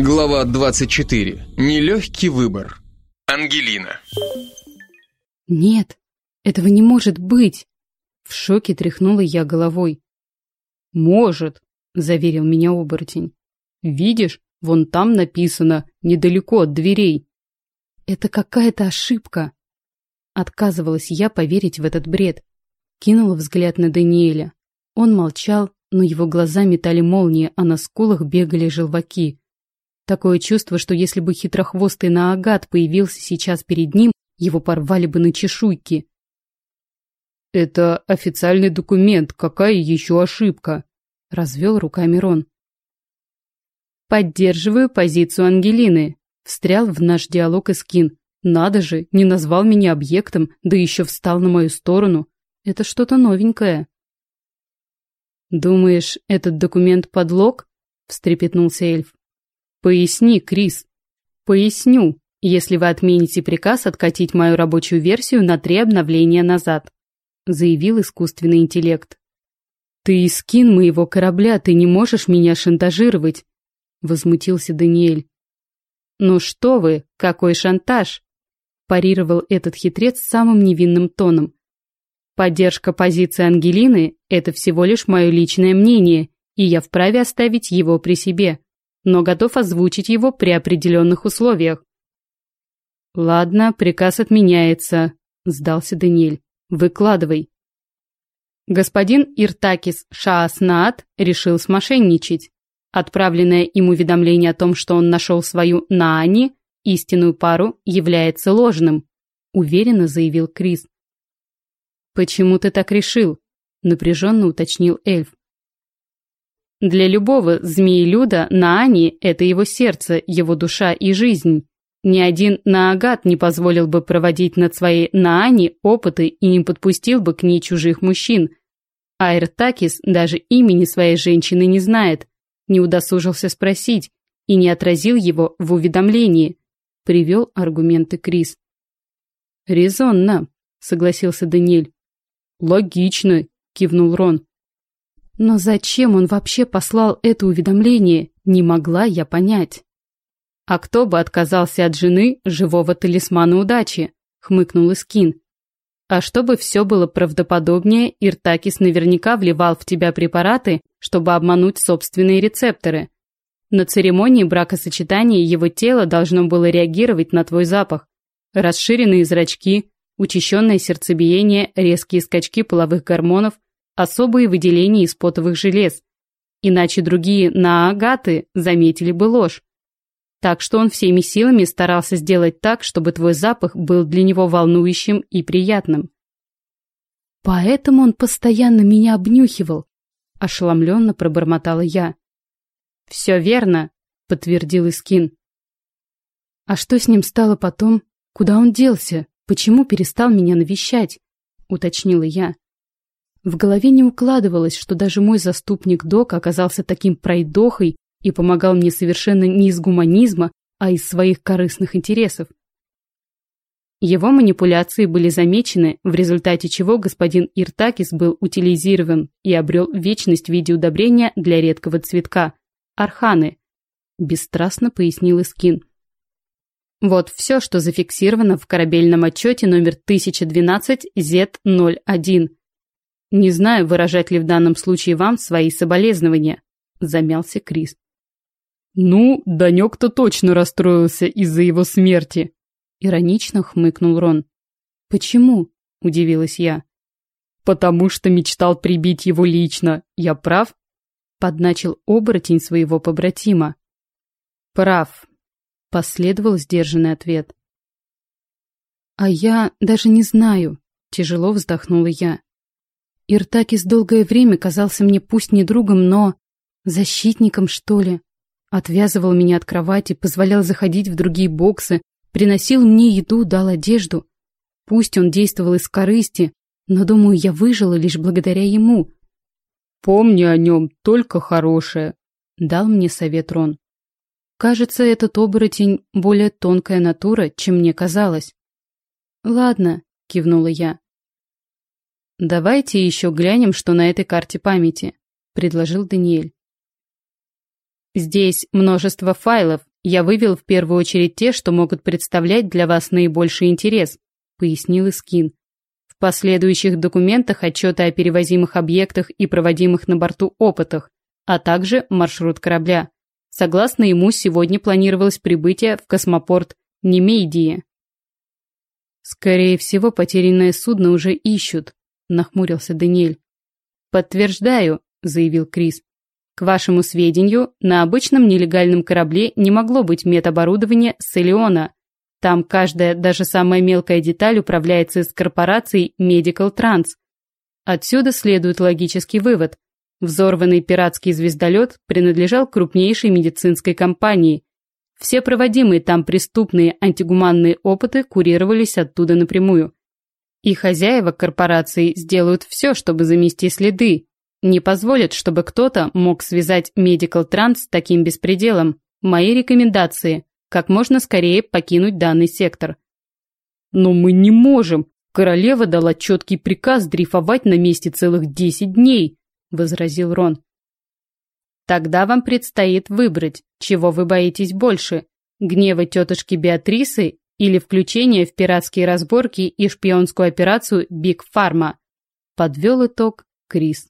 Глава 24. Нелегкий выбор. Ангелина. Нет, этого не может быть. В шоке тряхнула я головой. Может, заверил меня оборотень. Видишь, вон там написано, недалеко от дверей. Это какая-то ошибка. Отказывалась я поверить в этот бред. Кинула взгляд на Даниэля. Он молчал, но его глаза метали молнии, а на скулах бегали желваки. Такое чувство, что если бы хитрохвостый Наагат появился сейчас перед ним, его порвали бы на чешуйки. «Это официальный документ, какая еще ошибка?» — развел руками Рон. «Поддерживаю позицию Ангелины», — встрял в наш диалог Искин. «Надо же, не назвал меня объектом, да еще встал на мою сторону. Это что-то новенькое». «Думаешь, этот документ подлог?» — встрепетнулся эльф. Поясни, Крис. Поясню, если вы отмените приказ откатить мою рабочую версию на три обновления назад, заявил искусственный интеллект. Ты скин моего корабля, ты не можешь меня шантажировать, возмутился Даниэль. Ну что вы, какой шантаж? парировал этот хитрец самым невинным тоном. Поддержка позиции Ангелины – это всего лишь мое личное мнение, и я вправе оставить его при себе но готов озвучить его при определенных условиях. «Ладно, приказ отменяется», — сдался Даниэль. «Выкладывай». Господин Иртакис Шааснаат решил смошенничать. Отправленное им уведомление о том, что он нашел свою Наани, истинную пару, является ложным, уверенно заявил Крис. «Почему ты так решил?» — напряженно уточнил эльф. Для любого змеи-люда Наани – это его сердце, его душа и жизнь. Ни один Наагат не позволил бы проводить над своей Наани опыты и не подпустил бы к ней чужих мужчин. Айртакис даже имени своей женщины не знает, не удосужился спросить и не отразил его в уведомлении. Привел аргументы Крис. «Резонно», — согласился Даниэль. «Логично», — кивнул Рон. Но зачем он вообще послал это уведомление, не могла я понять. «А кто бы отказался от жены живого талисмана удачи?» — хмыкнул Искин. «А чтобы все было правдоподобнее, Иртакис наверняка вливал в тебя препараты, чтобы обмануть собственные рецепторы. На церемонии бракосочетания его тело должно было реагировать на твой запах. Расширенные зрачки, учащенное сердцебиение, резкие скачки половых гормонов — особые выделения из потовых желез, иначе другие наагаты заметили бы ложь. Так что он всеми силами старался сделать так, чтобы твой запах был для него волнующим и приятным. Поэтому он постоянно меня обнюхивал, ошеломленно пробормотала я. Все верно, подтвердил Искин. А что с ним стало потом? Куда он делся? Почему перестал меня навещать? уточнила я. В голове не укладывалось, что даже мой заступник Док оказался таким пройдохой и помогал мне совершенно не из гуманизма, а из своих корыстных интересов. Его манипуляции были замечены, в результате чего господин Иртакис был утилизирован и обрел вечность в виде удобрения для редкого цветка – арханы, бесстрастно пояснил Искин. Вот все, что зафиксировано в корабельном отчете номер 1012 Z01. «Не знаю, выражать ли в данном случае вам свои соболезнования», — замялся Крис. «Ну, Данек-то точно расстроился из-за его смерти», — иронично хмыкнул Рон. «Почему?» — удивилась я. «Потому что мечтал прибить его лично. Я прав?» — подначил оборотень своего побратима. «Прав», — последовал сдержанный ответ. «А я даже не знаю», — тяжело вздохнула я. Иртакис долгое время казался мне пусть не другом, но защитником, что ли. Отвязывал меня от кровати, позволял заходить в другие боксы, приносил мне еду, дал одежду. Пусть он действовал из корысти, но, думаю, я выжила лишь благодаря ему. «Помни о нем только хорошее», — дал мне совет Рон. Кажется, этот оборотень более тонкая натура, чем мне казалось. «Ладно», — кивнула я. «Давайте еще глянем, что на этой карте памяти», — предложил Даниэль. Здесь множество файлов. Я вывел в первую очередь те, что могут представлять для вас наибольший интерес, пояснил Искин. В последующих документах отчеты о перевозимых объектах и проводимых на борту опытах, а также маршрут корабля. Согласно ему, сегодня планировалось прибытие в космопорт Немейдии. «Скорее всего, потерянное судно уже ищут», — нахмурился Даниэль. «Подтверждаю», — заявил Крис. «К вашему сведению, на обычном нелегальном корабле не могло быть медоборудования с Элеона. Там каждая, даже самая мелкая деталь управляется из корпорации Medical Trans. Отсюда следует логический вывод. Взорванный пиратский звездолет принадлежал крупнейшей медицинской компании. Все проводимые там преступные антигуманные опыты курировались оттуда напрямую. И хозяева корпорации сделают все, чтобы замести следы. Не позволят, чтобы кто-то мог связать Medical Trans с таким беспределом. Мои рекомендации – как можно скорее покинуть данный сектор. Но мы не можем. Королева дала четкий приказ дрейфовать на месте целых 10 дней, возразил Рон. Тогда вам предстоит выбрать, чего вы боитесь больше – гнева тетушки Беатрисы или включение в пиратские разборки и шпионскую операцию Биг Фарма. Подвел итог Крис.